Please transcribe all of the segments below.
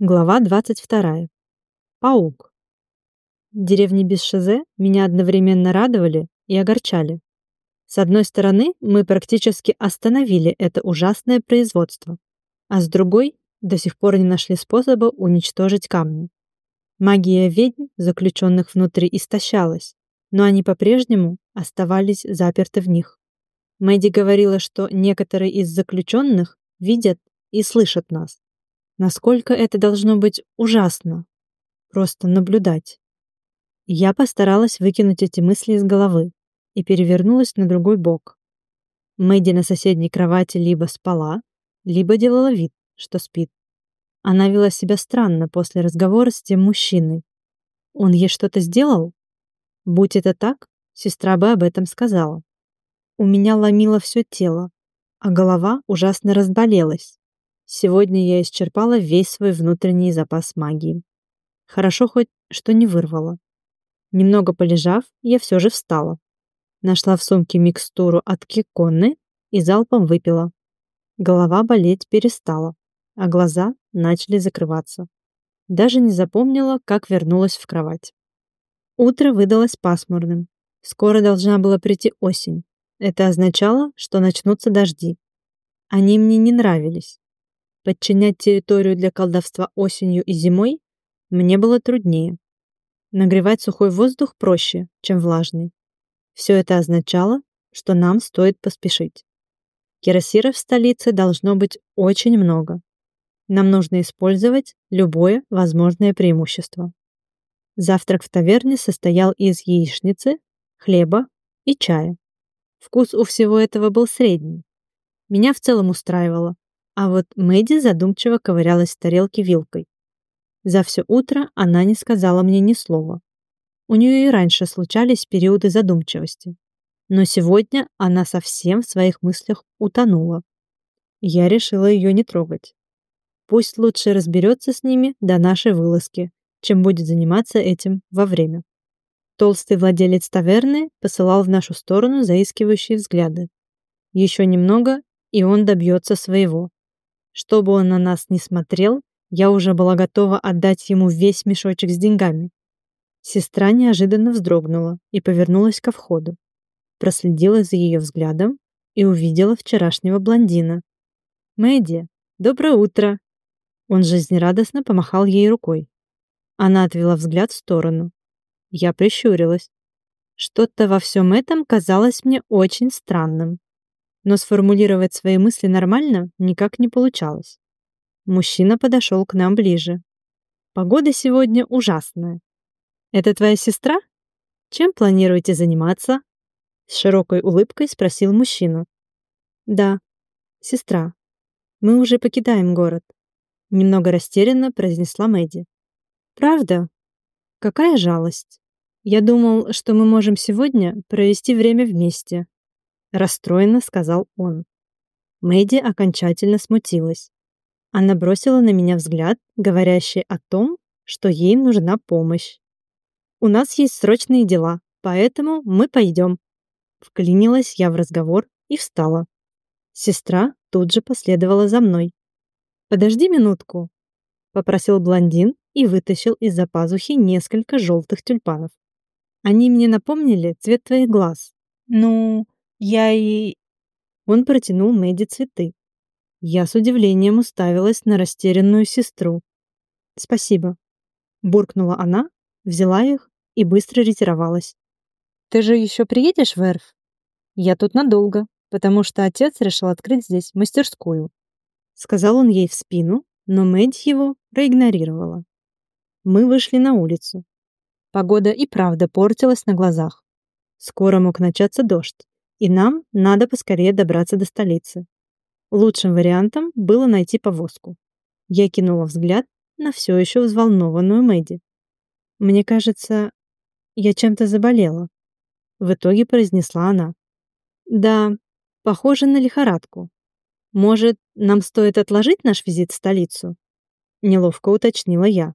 Глава 22. Паук. Деревни без Шизе меня одновременно радовали и огорчали. С одной стороны, мы практически остановили это ужасное производство, а с другой, до сих пор не нашли способа уничтожить камни. Магия ведьм, заключенных внутри, истощалась, но они по-прежнему оставались заперты в них. Мэдди говорила, что некоторые из заключенных видят и слышат нас. Насколько это должно быть ужасно. Просто наблюдать. Я постаралась выкинуть эти мысли из головы и перевернулась на другой бок. Мэдди на соседней кровати либо спала, либо делала вид, что спит. Она вела себя странно после разговора с тем мужчиной. Он ей что-то сделал? Будь это так, сестра бы об этом сказала. У меня ломило все тело, а голова ужасно разболелась. Сегодня я исчерпала весь свой внутренний запас магии. Хорошо хоть, что не вырвала. Немного полежав, я все же встала. Нашла в сумке микстуру от киконны и залпом выпила. Голова болеть перестала, а глаза начали закрываться. Даже не запомнила, как вернулась в кровать. Утро выдалось пасмурным. Скоро должна была прийти осень. Это означало, что начнутся дожди. Они мне не нравились. Подчинять территорию для колдовства осенью и зимой мне было труднее. Нагревать сухой воздух проще, чем влажный. Все это означало, что нам стоит поспешить. Кирасиров в столице должно быть очень много. Нам нужно использовать любое возможное преимущество. Завтрак в таверне состоял из яичницы, хлеба и чая. Вкус у всего этого был средний. Меня в целом устраивало, а вот Мэдди задумчиво ковырялась в тарелке вилкой. За все утро она не сказала мне ни слова. У нее и раньше случались периоды задумчивости. Но сегодня она совсем в своих мыслях утонула. Я решила ее не трогать. Пусть лучше разберется с ними до нашей вылазки, чем будет заниматься этим во время. Толстый владелец таверны посылал в нашу сторону заискивающие взгляды. Еще немного, и он добьется своего. Чтобы он на нас не смотрел, я уже была готова отдать ему весь мешочек с деньгами. Сестра неожиданно вздрогнула и повернулась ко входу. Проследила за ее взглядом и увидела вчерашнего блондина. «Мэдди, доброе утро!» Он жизнерадостно помахал ей рукой. Она отвела взгляд в сторону. Я прищурилась. Что-то во всем этом казалось мне очень странным но сформулировать свои мысли нормально никак не получалось. Мужчина подошел к нам ближе. Погода сегодня ужасная. Это твоя сестра? Чем планируете заниматься? С широкой улыбкой спросил мужчина. Да, сестра. Мы уже покидаем город. Немного растерянно произнесла Мэдди. Правда? Какая жалость. Я думал, что мы можем сегодня провести время вместе расстроенно сказал он. Мэдди окончательно смутилась. Она бросила на меня взгляд, говорящий о том, что ей нужна помощь. «У нас есть срочные дела, поэтому мы пойдем». Вклинилась я в разговор и встала. Сестра тут же последовала за мной. «Подожди минутку», — попросил блондин и вытащил из-за пазухи несколько желтых тюльпанов. «Они мне напомнили цвет твоих глаз. Ну, я и...» Он протянул Мэдди цветы. Я с удивлением уставилась на растерянную сестру. «Спасибо», — буркнула она, взяла их и быстро ретировалась. «Ты же еще приедешь в Эрф?» «Я тут надолго, потому что отец решил открыть здесь мастерскую», — сказал он ей в спину, но Мэдди его проигнорировала. Мы вышли на улицу. Погода и правда портилась на глазах. Скоро мог начаться дождь и нам надо поскорее добраться до столицы. Лучшим вариантом было найти повозку. Я кинула взгляд на все еще взволнованную Мэдди. «Мне кажется, я чем-то заболела», — в итоге произнесла она. «Да, похоже на лихорадку. Может, нам стоит отложить наш визит в столицу?» Неловко уточнила я.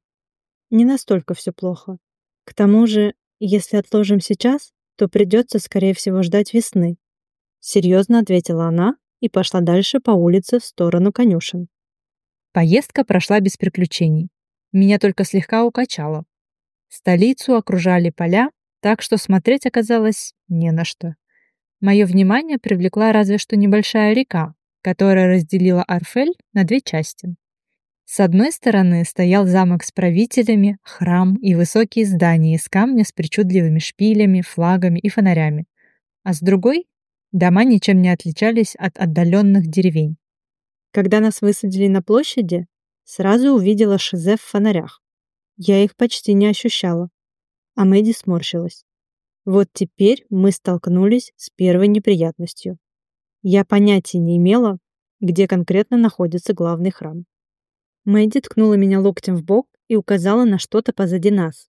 «Не настолько все плохо. К тому же, если отложим сейчас, то придется, скорее всего, ждать весны. Серьезно ответила она и пошла дальше по улице в сторону конюшен. Поездка прошла без приключений. Меня только слегка укачало. Столицу окружали поля, так что смотреть оказалось не на что. Мое внимание привлекла разве что небольшая река, которая разделила Арфель на две части. С одной стороны стоял замок с правителями, храм и высокие здания из камня с причудливыми шпилями, флагами и фонарями. А с другой — дома ничем не отличались от отдаленных деревень. Когда нас высадили на площади, сразу увидела шизе в фонарях. Я их почти не ощущала. А Мэдди сморщилась. Вот теперь мы столкнулись с первой неприятностью. Я понятия не имела, где конкретно находится главный храм. Мэдди ткнула меня локтем в бок и указала на что-то позади нас.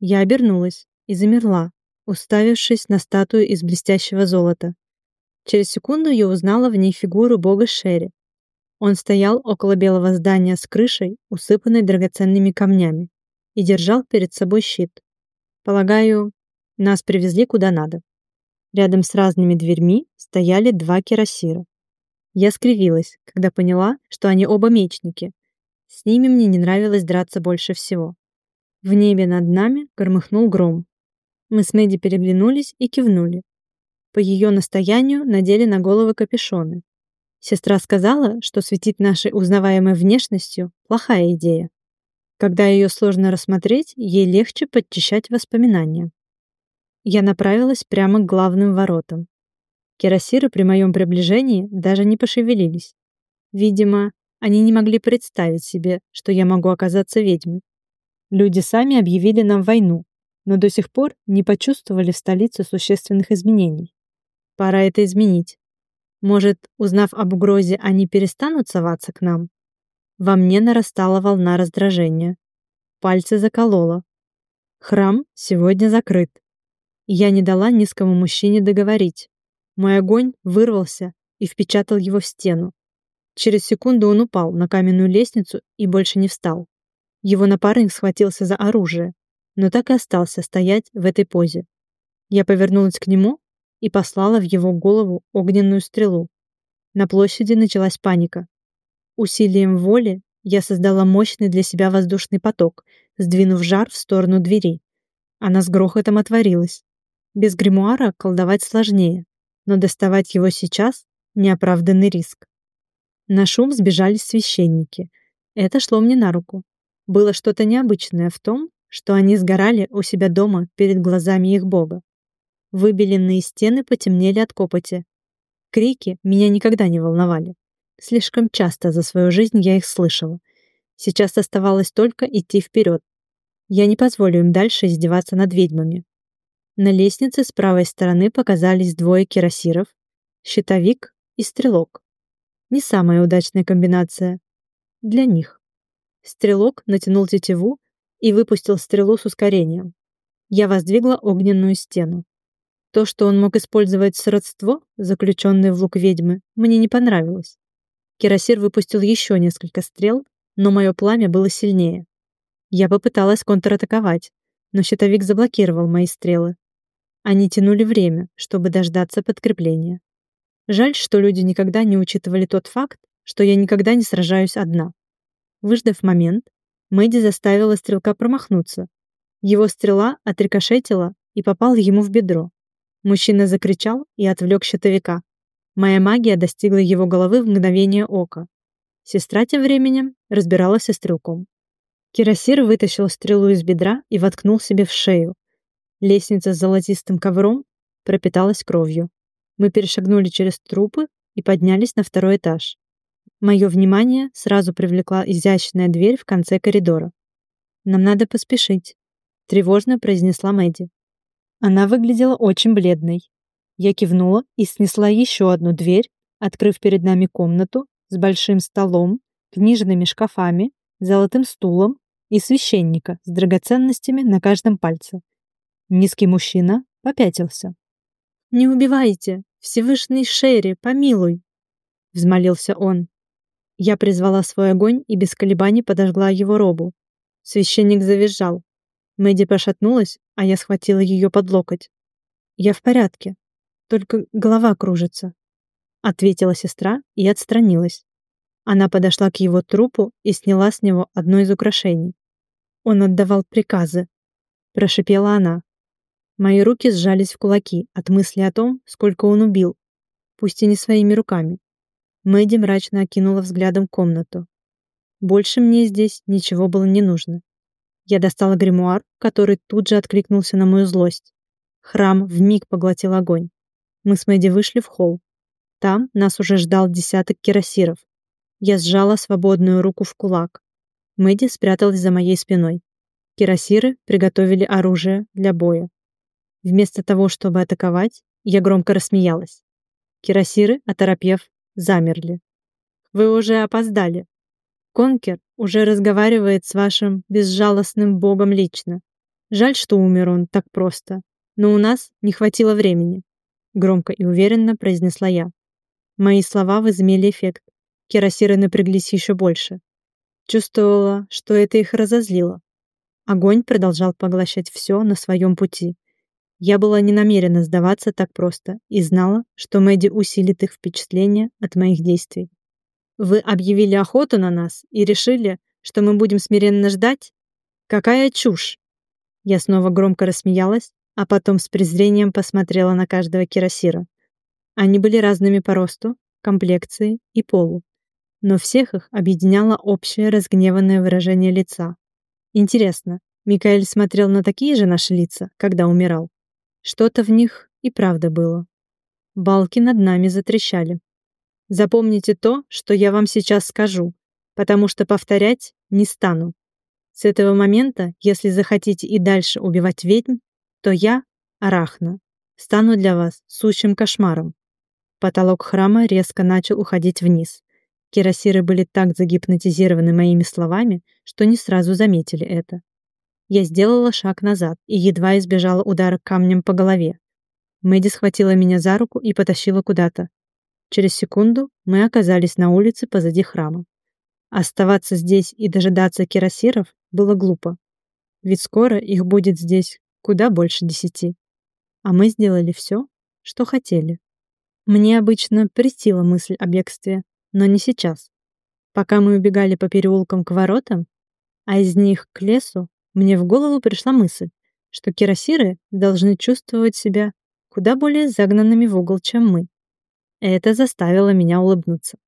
Я обернулась и замерла, уставившись на статую из блестящего золота. Через секунду я узнала в ней фигуру бога Шерри. Он стоял около белого здания с крышей, усыпанной драгоценными камнями, и держал перед собой щит. Полагаю, нас привезли куда надо. Рядом с разными дверьми стояли два кирасира. Я скривилась, когда поняла, что они оба мечники. С ними мне не нравилось драться больше всего. В небе над нами громыхнул гром. Мы с Мэдди переглянулись и кивнули. По ее настоянию надели на головы капюшоны. Сестра сказала, что светить нашей узнаваемой внешностью – плохая идея. Когда ее сложно рассмотреть, ей легче подчищать воспоминания. Я направилась прямо к главным воротам. Кирасиры при моем приближении даже не пошевелились. Видимо, они не могли представить себе, что я могу оказаться ведьмой. Люди сами объявили нам войну, но до сих пор не почувствовали в столице существенных изменений. Пора это изменить. Может, узнав об угрозе, они перестанут соваться к нам? Во мне нарастала волна раздражения. Пальцы закололо. Храм сегодня закрыт. Я не дала низкому мужчине договорить. Мой огонь вырвался и впечатал его в стену. Через секунду он упал на каменную лестницу и больше не встал. Его напарник схватился за оружие, но так и остался стоять в этой позе. Я повернулась к нему и послала в его голову огненную стрелу. На площади началась паника. Усилием воли я создала мощный для себя воздушный поток, сдвинув жар в сторону двери. Она с грохотом отворилась. Без гримуара колдовать сложнее, но доставать его сейчас — неоправданный риск. На шум сбежались священники. Это шло мне на руку. Было что-то необычное в том, что они сгорали у себя дома перед глазами их бога. Выбеленные стены потемнели от копоти. Крики меня никогда не волновали. Слишком часто за свою жизнь я их слышала. Сейчас оставалось только идти вперед. Я не позволю им дальше издеваться над ведьмами. На лестнице с правой стороны показались двое кирасиров, щитовик и стрелок. Не самая удачная комбинация. Для них. Стрелок натянул тетиву и выпустил стрелу с ускорением. Я воздвигла огненную стену. То, что он мог использовать сродство, заключенное в лук ведьмы, мне не понравилось. Кирасир выпустил еще несколько стрел, но мое пламя было сильнее. Я попыталась контратаковать, но щитовик заблокировал мои стрелы. Они тянули время, чтобы дождаться подкрепления. Жаль, что люди никогда не учитывали тот факт, что я никогда не сражаюсь одна. Выждав момент, Мэдди заставила стрелка промахнуться. Его стрела отрикошетила и попала ему в бедро. Мужчина закричал и отвлек щитовика. Моя магия достигла его головы в мгновение ока. Сестра тем временем разбиралась со стрелком. Кирасир вытащил стрелу из бедра и воткнул себе в шею. Лестница с золотистым ковром пропиталась кровью. Мы перешагнули через трупы и поднялись на второй этаж. Мое внимание сразу привлекла изящная дверь в конце коридора. «Нам надо поспешить», — тревожно произнесла Мэдди. Она выглядела очень бледной. Я кивнула и снесла еще одну дверь, открыв перед нами комнату с большим столом, книжными шкафами, золотым стулом и священника с драгоценностями на каждом пальце. Низкий мужчина попятился. «Не убивайте! Всевышний Шерри, помилуй!» — взмолился он. Я призвала свой огонь и без колебаний подожгла его робу. Священник завизжал. Мэдди пошатнулась, а я схватила ее под локоть. «Я в порядке», только голова кружится», — ответила сестра и отстранилась. Она подошла к его трупу и сняла с него одно из украшений. Он отдавал приказы. Прошипела она. Мои руки сжались в кулаки от мысли о том, сколько он убил, пусть и не своими руками. Мэдди мрачно окинула взглядом комнату. Больше мне здесь ничего было не нужно. Я достала гримуар, который тут же откликнулся на мою злость. Храм вмиг поглотил огонь. Мы с Мэдди вышли в холл. Там нас уже ждал десяток кирасиров. Я сжала свободную руку в кулак. Мэдди спряталась за моей спиной. Кирасиры приготовили оружие для боя. Вместо того, чтобы атаковать, я громко рассмеялась. Кирасиры, оторопев, замерли. «Вы уже опоздали. Конкер уже разговаривает с вашим безжалостным богом лично. Жаль, что умер он так просто, но у нас не хватило времени», громко и уверенно произнесла я. Мои слова возымели эффект. Кирасиры напряглись еще больше. Чувствовала, что это их разозлило. Огонь продолжал поглощать все на своем пути. Я была не намерена сдаваться так просто и знала, что Мэдди усилит их впечатление от моих действий. «Вы объявили охоту на нас и решили, что мы будем смиренно ждать? Какая чушь!» Я снова громко рассмеялась, а потом с презрением посмотрела на каждого кирасира. Они были разными по росту, комплекции и полу, но всех их объединяло общее разгневанное выражение лица. Интересно, Микаэль смотрел на такие же наши лица, когда умирал? Что-то в них и правда было. Балки над нами затрещали. Запомните то, что я вам сейчас скажу, потому что повторять не стану. С этого момента, если захотите и дальше убивать ведьм, то я, Арахна, стану для вас сущим кошмаром. Потолок храма резко начал уходить вниз. Кирасиры были так загипнотизированы моими словами, что не сразу заметили это. Я сделала шаг назад и едва избежала удара камнем по голове. Мэдди схватила меня за руку и потащила куда-то. Через секунду мы оказались на улице позади храма. Оставаться здесь и дожидаться кирасиров было глупо. Ведь скоро их будет здесь куда больше десяти. А мы сделали все, что хотели. Мне обычно претила мысль о бегстве, но не сейчас. Пока мы убегали по переулкам к воротам, а из них к лесу, мне в голову пришла мысль, что кирасиры должны чувствовать себя куда более загнанными в угол, чем мы. Это заставило меня улыбнуться.